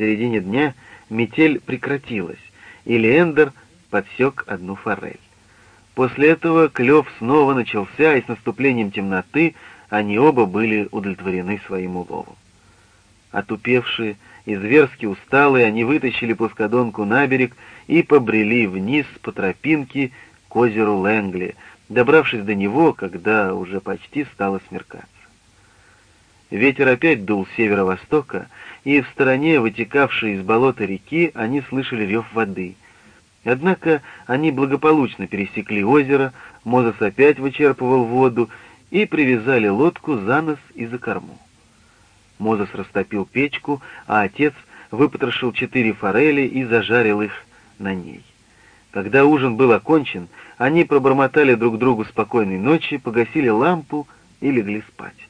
середине дня метель прекратилась, и Леендер подсек одну форель. После этого клев снова начался, и с наступлением темноты они оба были удовлетворены своим уловом. Отупевшие и зверски усталые, они вытащили плоскодонку на берег и побрели вниз по тропинке к озеру Лэнгли, добравшись до него, когда уже почти стало смеркаться. Ветер опять дул с северо-востока, и в стороне, вытекавшей из болота реки, они слышали рев воды. Однако они благополучно пересекли озеро, Мозес опять вычерпывал воду, и привязали лодку за нос и за корму. Мозес растопил печку, а отец выпотрошил четыре форели и зажарил их на ней. Когда ужин был окончен, они пробормотали друг другу спокойной ночи, погасили лампу и легли спать.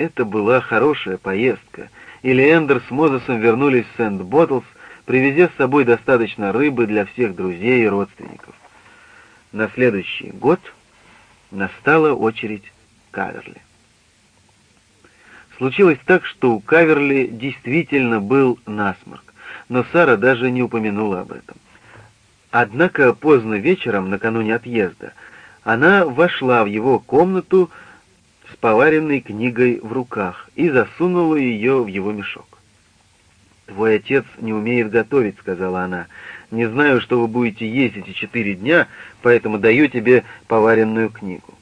Это была хорошая поездка, и Леэндер с Мозесом вернулись в Сент-Боттлс, привезя с собой достаточно рыбы для всех друзей и родственников. На следующий год настала очередь Каверли. Случилось так, что у Каверли действительно был насморк, но Сара даже не упомянула об этом. Однако поздно вечером, накануне отъезда, она вошла в его комнату, с поваренной книгой в руках и засунула ее в его мешок. «Твой отец не умеет готовить», — сказала она. «Не знаю, что вы будете есть эти четыре дня, поэтому даю тебе поваренную книгу».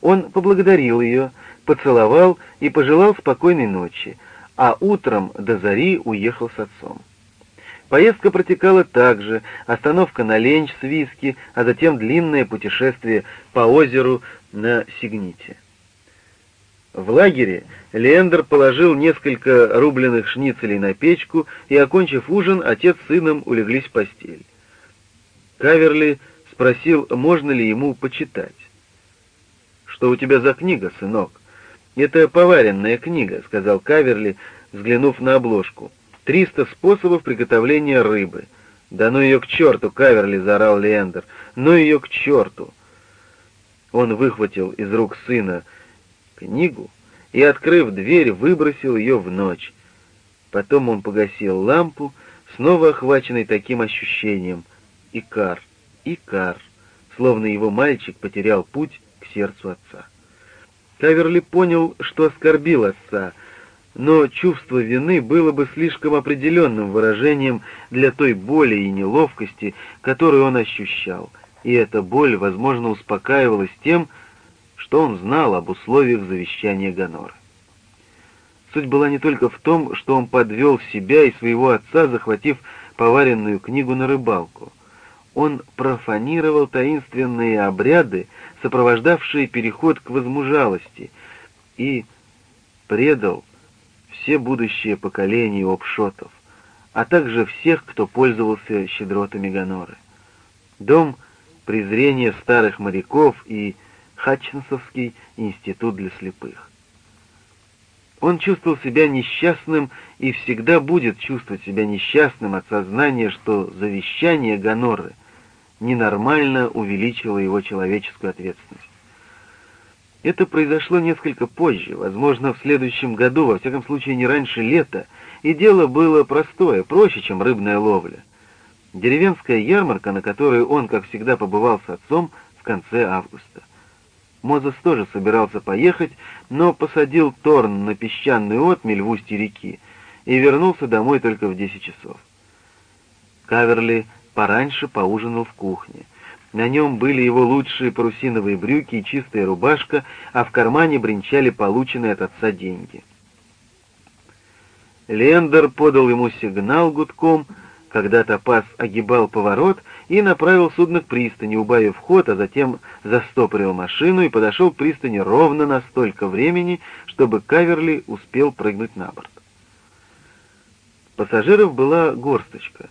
Он поблагодарил ее, поцеловал и пожелал спокойной ночи, а утром до зари уехал с отцом. Поездка протекала так же, остановка на ленч с виски, а затем длинное путешествие по озеру на Сигните. В лагере Лендер положил несколько рубленых шницелей на печку, и, окончив ужин, отец с сыном улеглись в постель. Каверли спросил, можно ли ему почитать. «Что у тебя за книга, сынок?» «Это поваренная книга», — сказал Каверли, взглянув на обложку. «Триста способов приготовления рыбы». «Да ну ее к черту!» — Каверли заорал Лендер. «Ну ее к черту!» Он выхватил из рук сына книгу и, открыв дверь, выбросил ее в ночь. Потом он погасил лампу, снова охваченный таким ощущением. Икар, Икар, словно его мальчик потерял путь к сердцу отца. Каверли понял, что оскорбил отца, но чувство вины было бы слишком определенным выражением для той боли и неловкости, которую он ощущал, и эта боль, возможно, успокаивалась тем, что он знал об условиях завещания Гонора. Суть была не только в том, что он подвел себя и своего отца, захватив поваренную книгу на рыбалку. Он профанировал таинственные обряды, сопровождавшие переход к возмужалости, и предал все будущие поколения обшотов, а также всех, кто пользовался щедротами Гоноры. Дом презрения старых моряков и Хатчинсовский институт для слепых. Он чувствовал себя несчастным и всегда будет чувствовать себя несчастным от сознания, что завещание Гоноры ненормально увеличило его человеческую ответственность. Это произошло несколько позже, возможно, в следующем году, во всяком случае не раньше лета, и дело было простое, проще, чем рыбная ловля. Деревенская ярмарка, на которой он, как всегда, побывал с отцом в конце августа. Мозес тоже собирался поехать, но посадил Торн на песчаный отмель в устье реки и вернулся домой только в десять часов. Каверли пораньше поужинал в кухне. На нем были его лучшие парусиновые брюки и чистая рубашка, а в кармане бренчали полученные от отца деньги. Лендер подал ему сигнал гудком — когда Топас огибал поворот и направил судно к пристани, убавив ход, а затем застопорил машину и подошел к пристани ровно на столько времени, чтобы Каверли успел прыгнуть на борт. Пассажиров была горсточка.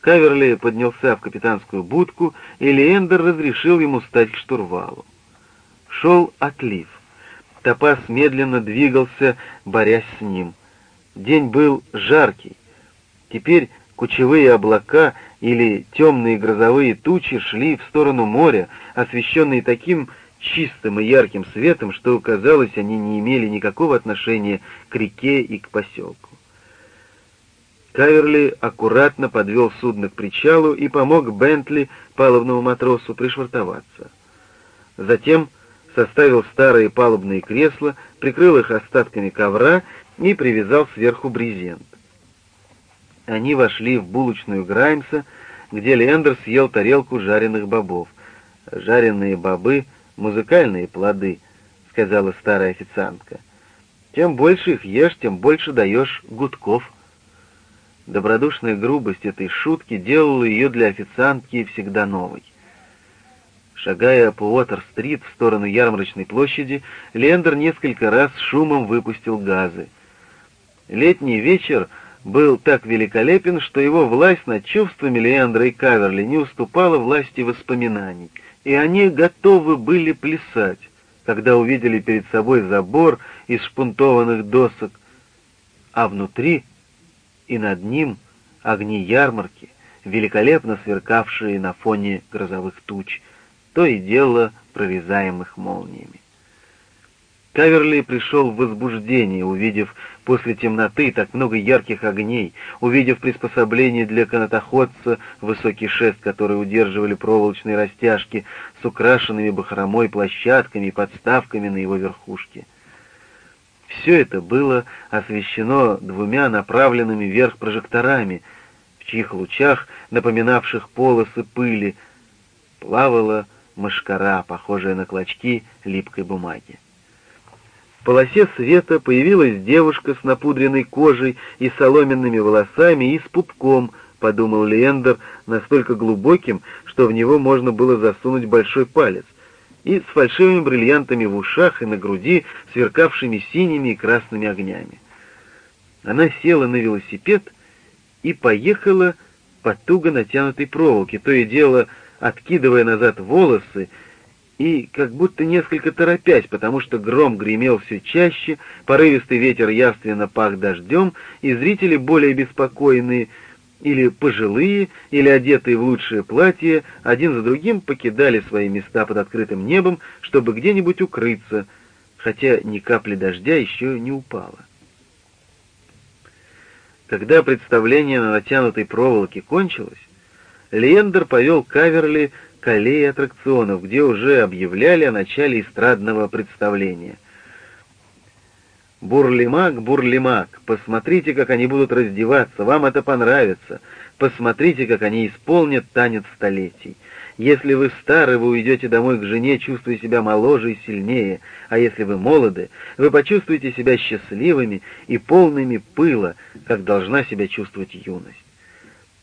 Каверли поднялся в капитанскую будку, и Леендер разрешил ему стать к штурвалу. Шел отлив. Топас медленно двигался, борясь с ним. День был жаркий. Теперь Кучевые облака или темные грозовые тучи шли в сторону моря, освещенные таким чистым и ярким светом, что, казалось, они не имели никакого отношения к реке и к поселку. Каверли аккуратно подвел судно к причалу и помог Бентли, палубному матросу, пришвартоваться. Затем составил старые палубные кресла, прикрыл их остатками ковра и привязал сверху брезент. Они вошли в булочную Граймса, где Лендер съел тарелку жареных бобов. «Жареные бобы — музыкальные плоды», — сказала старая официантка. «Чем больше их ешь, тем больше даешь гудков». Добродушная грубость этой шутки делала ее для официантки всегда новой. Шагая по Уотер-стрит в сторону ярмарочной площади, Лендер несколько раз шумом выпустил газы. Летний вечер был так великолепен, что его власть над чувствами Леандра и Каверли не уступала власти воспоминаний, и они готовы были плясать, когда увидели перед собой забор из шпунтованных досок, а внутри и над ним огни ярмарки, великолепно сверкавшие на фоне грозовых туч, то и дело прорезаемых молниями. Каверли пришел в возбуждение, увидев после темноты так много ярких огней, увидев приспособление для канатоходца, высокий шест, который удерживали проволочные растяжки с украшенными бахромой площадками и подставками на его верхушке. Все это было освещено двумя направленными вверх прожекторами, в чьих лучах, напоминавших полосы пыли, плавала мышкара, похожая на клочки липкой бумаги. В полосе света появилась девушка с напудренной кожей и соломенными волосами и с пупком, подумал Лендер, настолько глубоким, что в него можно было засунуть большой палец и с фальшивыми бриллиантами в ушах и на груди, сверкавшими синими и красными огнями. Она села на велосипед и поехала по туго натянутой проволоке, то и дело откидывая назад волосы и как будто несколько торопясь, потому что гром гремел все чаще, порывистый ветер явственно пах дождем, и зрители, более беспокойные, или пожилые, или одетые в лучшее платье, один за другим покидали свои места под открытым небом, чтобы где-нибудь укрыться, хотя ни капли дождя еще не упало. Когда представление на натянутой проволоке кончилось, Лендер повел Каверли к аттракционов, где уже объявляли о начале эстрадного представления. Бурлимак, бурлимак, посмотрите, как они будут раздеваться, вам это понравится. Посмотрите, как они исполнят танец столетий. Если вы стары, вы уйдете домой к жене, чувствуя себя моложе и сильнее, а если вы молоды, вы почувствуете себя счастливыми и полными пыла, как должна себя чувствовать юность.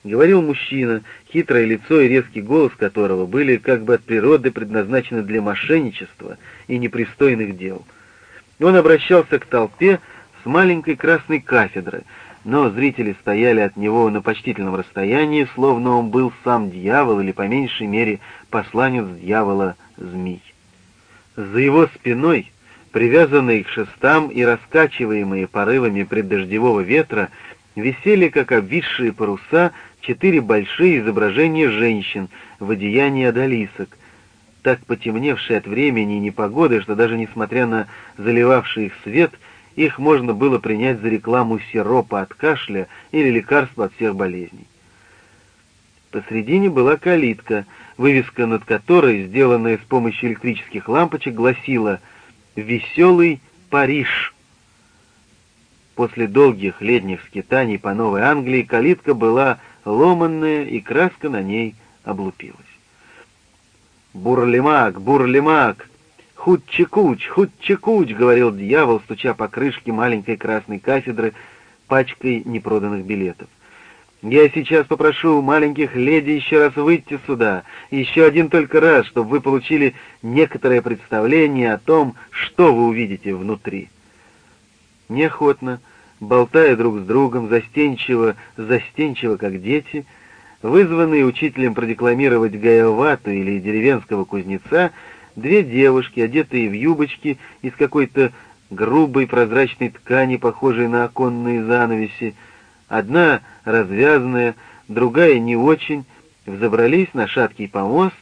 Говорил мужчина, хитрое лицо и резкий голос которого были как бы от природы предназначены для мошенничества и непристойных дел — он обращался к толпе с маленькой красной кафедры, но зрители стояли от него на почтительном расстоянии, словно он был сам дьявол или, по меньшей мере, посланец дьявола змей. За его спиной, привязанные к шестам и раскачиваемые порывами преддождевого ветра, висели, как обвисшие паруса, четыре большие изображения женщин в одеянии одолисок, так потемневшие от времени и непогоды, что даже несмотря на заливавший их свет, их можно было принять за рекламу сиропа от кашля или лекарства от всех болезней. Посредине была калитка, вывеска над которой, сделанная с помощью электрических лампочек, гласила «Веселый Париж». После долгих летних скитаний по Новой Англии калитка была ломанная, и краска на ней облупилась. «Бурлимак, бурлимак! Худ-чекуч, худ-чекуч!» — говорил дьявол, стуча по крышке маленькой красной кафедры пачкой непроданных билетов. «Я сейчас попрошу маленьких леди еще раз выйти сюда, еще один только раз, чтобы вы получили некоторое представление о том, что вы увидите внутри». Неохотно, болтая друг с другом, застенчиво, застенчиво, как дети — Вызванные учителем продекламировать Гаевату или деревенского кузнеца, две девушки, одетые в юбочки из какой-то грубой прозрачной ткани, похожей на оконные занавеси, одна развязанная, другая не очень, взобрались на шаткий помост,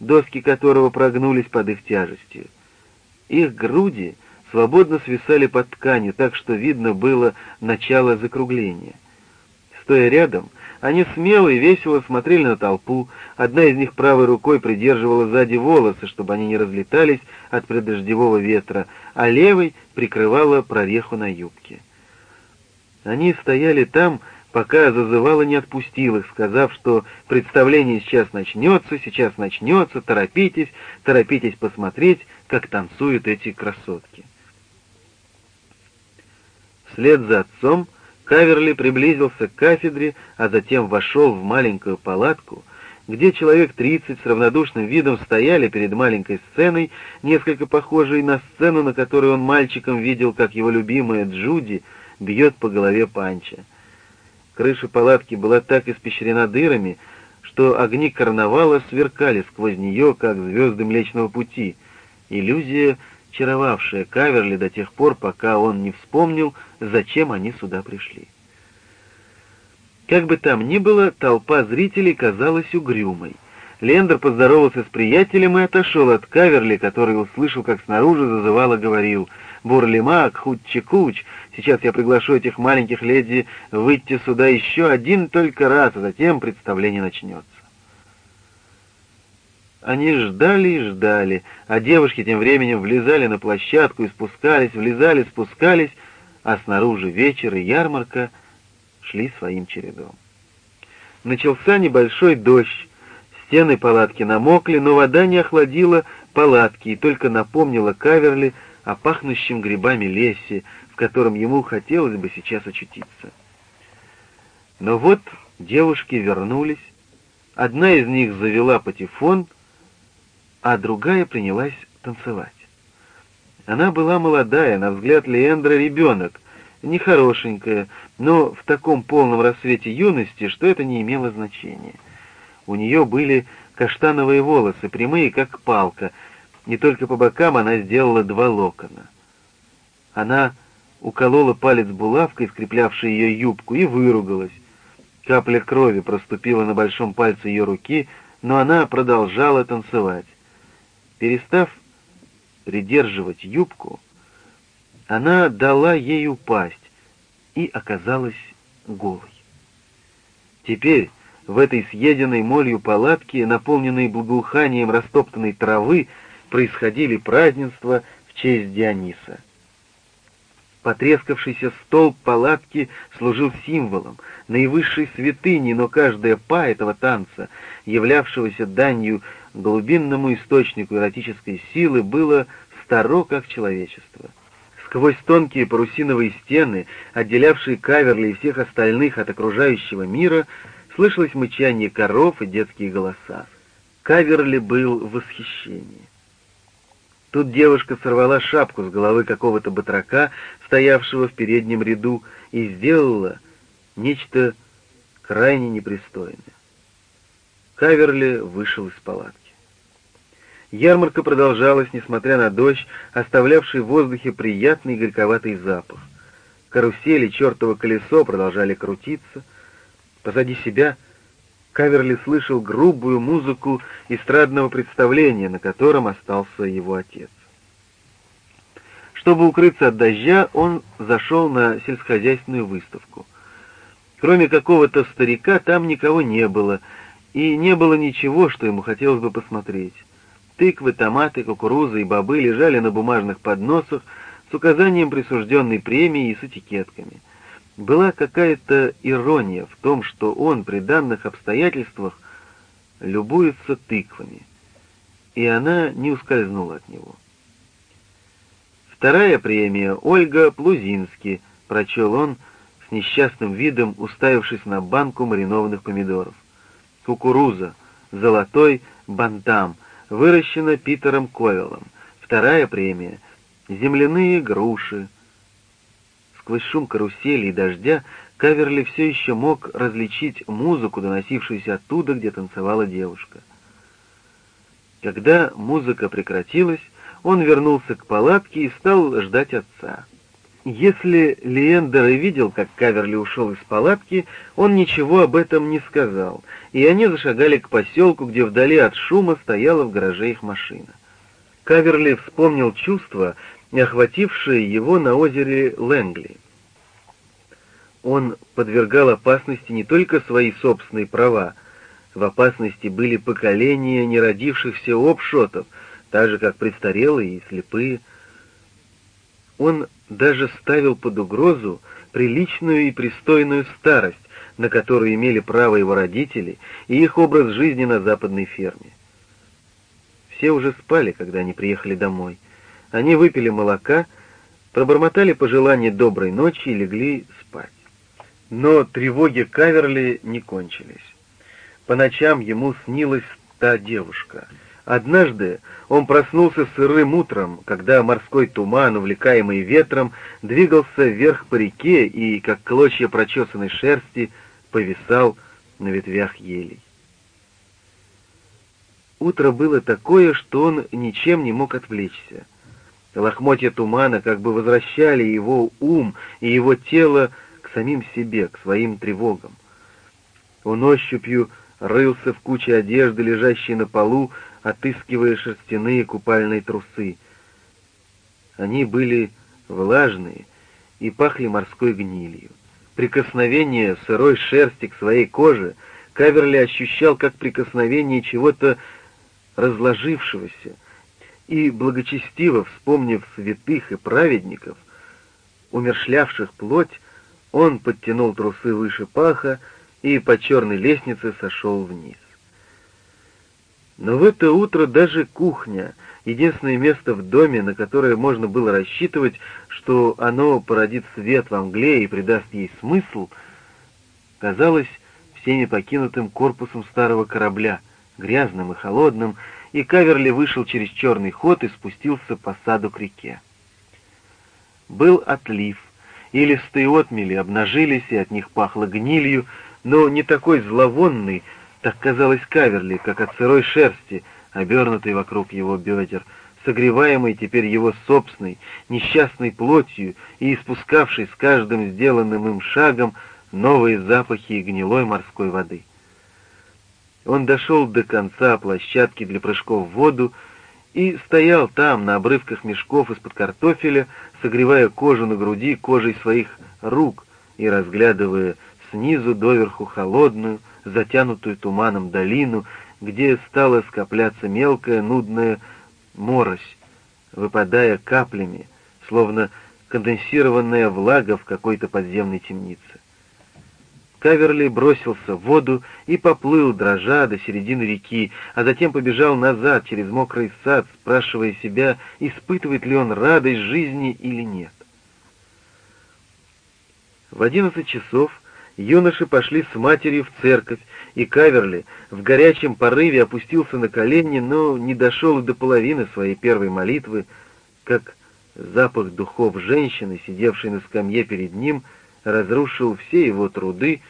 доски которого прогнулись под их тяжестью. Их груди свободно свисали под тканью, так что видно было начало закругления. Стоя рядом, они смело и весело смотрели на толпу, одна из них правой рукой придерживала сзади волосы, чтобы они не разлетались от предождевого ветра, а левой прикрывала прореху на юбке. Они стояли там, пока зазывала не отпустил их, сказав, что представление сейчас начнется, сейчас начнется, торопитесь, торопитесь посмотреть, как танцуют эти красотки. Вслед за отцом Каверли приблизился к кафедре, а затем вошел в маленькую палатку, где человек тридцать с равнодушным видом стояли перед маленькой сценой, несколько похожей на сцену, на которой он мальчиком видел, как его любимая Джуди бьет по голове Панча. Крыша палатки была так испещрена дырами, что огни карнавала сверкали сквозь нее, как звезды Млечного Пути. Иллюзия, чаровавшая Каверли до тех пор, пока он не вспомнил, зачем они сюда пришли. Как бы там ни было, толпа зрителей казалась угрюмой. Лендер поздоровался с приятелем и отошел от Каверли, который услышал, как снаружи зазывало говорил «Бурлимак, хуч-чекуч, сейчас я приглашу этих маленьких леди выйти сюда еще один только раз, а затем представление начнется». Они ждали и ждали, а девушки тем временем влезали на площадку и спускались, влезали, спускались, а снаружи вечер и ярмарка шли своим чередом. Начался небольшой дождь, стены палатки намокли, но вода не охладила палатки и только напомнила Каверли о пахнущем грибами лесе, в котором ему хотелось бы сейчас очутиться. Но вот девушки вернулись, одна из них завела патефон — а другая принялась танцевать. Она была молодая, на взгляд Леэндра ребенок, нехорошенькая, но в таком полном рассвете юности, что это не имело значения. У нее были каштановые волосы, прямые, как палка, не только по бокам она сделала два локона. Она уколола палец булавкой, скреплявшей ее юбку, и выругалась. Капля крови проступила на большом пальце ее руки, но она продолжала танцевать. Перестав придерживать юбку, она дала ей упасть и оказалась голой. Теперь в этой съеденной молью палатке, наполненной благоуханием растоптанной травы, происходили празднества в честь Диониса. Потрескавшийся столб палатки служил символом, наивысшей святыни, но каждая па этого танца, являвшегося данью глубинному источнику эротической силы было старо как человечество. Сквозь тонкие парусиновые стены, отделявшие Каверли и всех остальных от окружающего мира, слышалось мычание коров и детские голоса. Каверли был в восхищении. Тут девушка сорвала шапку с головы какого-то батрака, стоявшего в переднем ряду, и сделала нечто крайне непристойное. Каверли вышел из палатки. Ярмарка продолжалась, несмотря на дождь, оставлявший в воздухе приятный горьковатый запах. Карусели, чертово колесо продолжали крутиться. Позади себя Каверли слышал грубую музыку эстрадного представления, на котором остался его отец. Чтобы укрыться от дождя, он зашел на сельскохозяйственную выставку. Кроме какого-то старика там никого не было, и не было ничего, что ему хотелось бы посмотреть. Тыквы, томаты, кукуруза и бобы лежали на бумажных подносах с указанием присужденной премии и с этикетками. Была какая-то ирония в том, что он при данных обстоятельствах любуется тыквами, и она не ускользнула от него. Вторая премия Ольга Плузински, прочел он с несчастным видом, уставившись на банку маринованных помидоров. Кукуруза, золотой бантам — выращена Питером Ковелом. Вторая премия — земляные груши. Сквозь шум карусели и дождя Каверли все еще мог различить музыку, доносившуюся оттуда, где танцевала девушка. Когда музыка прекратилась, он вернулся к палатке и стал ждать отца. Если Лиэндер и видел, как Каверли ушел из палатки, он ничего об этом не сказал, и они зашагали к поселку, где вдали от шума стояла в гараже их машина. Каверли вспомнил чувство, охватившее его на озере Лэнгли. Он подвергал опасности не только свои собственные права, в опасности были поколения неродившихся обшотов, так же, как престарелые и слепые. Он даже ставил под угрозу приличную и пристойную старость, на которую имели право его родители и их образ жизни на западной ферме. Все уже спали, когда они приехали домой. Они выпили молока, пробормотали пожелания доброй ночи и легли спать. Но тревоги Каверли не кончились. По ночам ему снилась та девушка — Однажды он проснулся сырым утром, когда морской туман, увлекаемый ветром, двигался вверх по реке и, как клочья прочесанной шерсти, повисал на ветвях елей. Утро было такое, что он ничем не мог отвлечься. Лохмотья тумана как бы возвращали его ум и его тело к самим себе, к своим тревогам. Он ощупью рылся в куче одежды, лежащей на полу, отыскивая шерстяные купальные трусы. Они были влажные и пахли морской гнилью. Прикосновение сырой шерсти к своей коже Каверли ощущал как прикосновение чего-то разложившегося, и, благочестиво вспомнив святых и праведников, умершлявших плоть, он подтянул трусы выше паха и по черной лестнице сошел вниз. Но в это утро даже кухня, единственное место в доме, на которое можно было рассчитывать, что оно породит свет во мгле и придаст ей смысл, казалось всеми покинутым корпусом старого корабля, грязным и холодным, и Каверли вышел через черный ход и спустился по саду к реке. Был отлив, и листы отмели обнажились, и от них пахло гнилью, но не такой зловонный, так казалось Каверли, как от сырой шерсти, обернутой вокруг его бедер, согреваемой теперь его собственной, несчастной плотью и испускавшей с каждым сделанным им шагом новые запахи гнилой морской воды. Он дошел до конца площадки для прыжков в воду и стоял там, на обрывках мешков из-под картофеля, согревая кожу на груди кожей своих рук и разглядывая снизу доверху холодную, затянутую туманом долину, где стала скопляться мелкая нудная морось, выпадая каплями, словно конденсированная влага в какой-то подземной темнице. Каверли бросился в воду и поплыл, дрожа до середины реки, а затем побежал назад через мокрый сад, спрашивая себя, испытывает ли он радость жизни или нет. В одиннадцать часов юноши пошли с матерью в церковь, и Каверли в горячем порыве опустился на колени, но не дошел до половины своей первой молитвы, как запах духов женщины, сидевшей на скамье перед ним, разрушил все его труды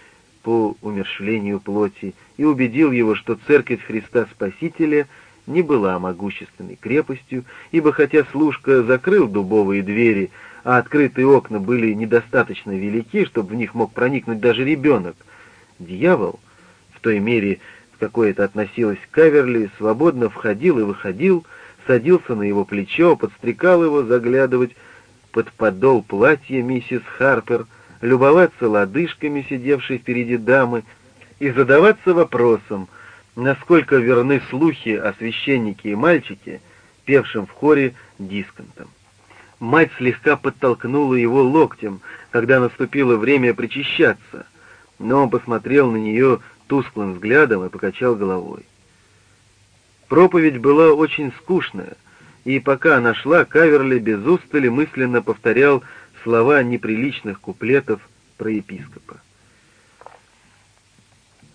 по умершлению плоти и убедил его, что церковь Христа Спасителя не была могущественной крепостью, ибо хотя служка закрыл дубовые двери, а открытые окна были недостаточно велики, чтобы в них мог проникнуть даже ребенок, дьявол, в той мере, в какой это относилось к Каверли, свободно входил и выходил, садился на его плечо, подстрекал его заглядывать под подол платья миссис Харпер, любоваться лодыжками, сидевшей впереди дамы, и задаваться вопросом, насколько верны слухи о священнике и мальчике, певшем в хоре дисконтом. Мать слегка подтолкнула его локтем, когда наступило время причащаться, но он посмотрел на нее тусклым взглядом и покачал головой. Проповедь была очень скучная, и пока она шла, Каверли без устали мысленно повторял слова неприличных куплетов про епископа.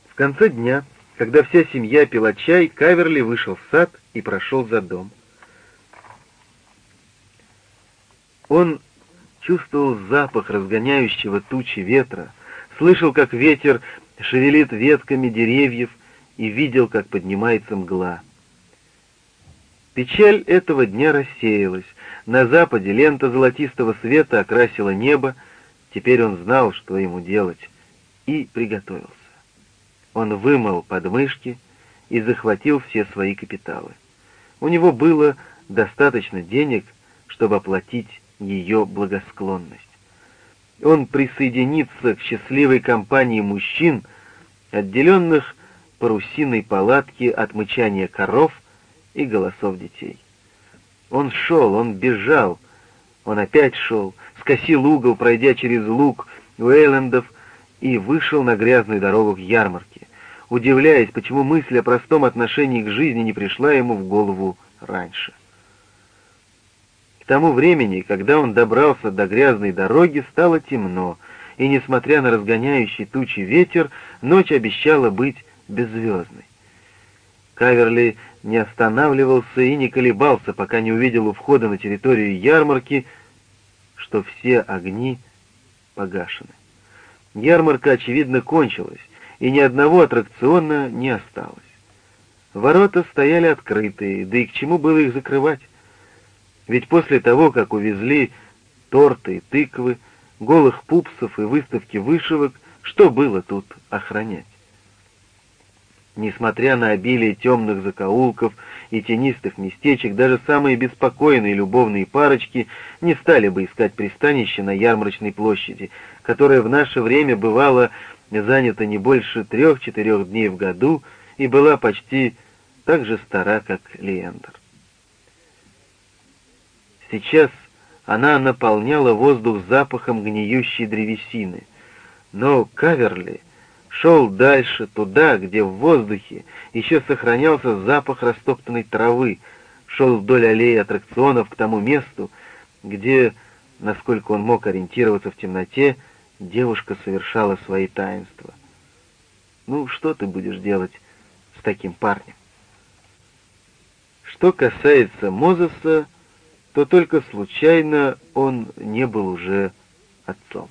В конце дня, когда вся семья пила чай, Каверли вышел в сад и прошел за дом. Он чувствовал запах разгоняющего тучи ветра, слышал, как ветер шевелит ветками деревьев и видел, как поднимается мгла. Печаль этого дня рассеялась, На западе лента золотистого света окрасила небо, теперь он знал, что ему делать, и приготовился. Он вымыл подмышки и захватил все свои капиталы. У него было достаточно денег, чтобы оплатить ее благосклонность. Он присоединится к счастливой компании мужчин, отделенных парусиной палатки от мычания коров и голосов детей. Он шел, он бежал, он опять шел, скосил угол, пройдя через луг Уэйлендов, и вышел на грязную дорогу к ярмарке, удивляясь, почему мысль о простом отношении к жизни не пришла ему в голову раньше. К тому времени, когда он добрался до грязной дороги, стало темно, и, несмотря на разгоняющий тучи ветер, ночь обещала быть беззвездной. Каверли не останавливался и не колебался, пока не увидел у входа на территорию ярмарки, что все огни погашены. Ярмарка, очевидно, кончилась, и ни одного аттракциона не осталось. Ворота стояли открытые, да и к чему было их закрывать? Ведь после того, как увезли торты и тыквы, голых пупсов и выставки вышивок, что было тут охранять? Несмотря на обилие темных закоулков и тенистых местечек, даже самые беспокойные любовные парочки не стали бы искать пристанище на ярмарочной площади, которая в наше время бывала занята не больше трех-четырех дней в году и была почти так же стара, как Леандр. Сейчас она наполняла воздух запахом гниющей древесины, но Каверли шел дальше, туда, где в воздухе еще сохранялся запах растоптанной травы, шел вдоль аллеи аттракционов к тому месту, где, насколько он мог ориентироваться в темноте, девушка совершала свои таинства. Ну, что ты будешь делать с таким парнем? Что касается Мозеса, то только случайно он не был уже отцом.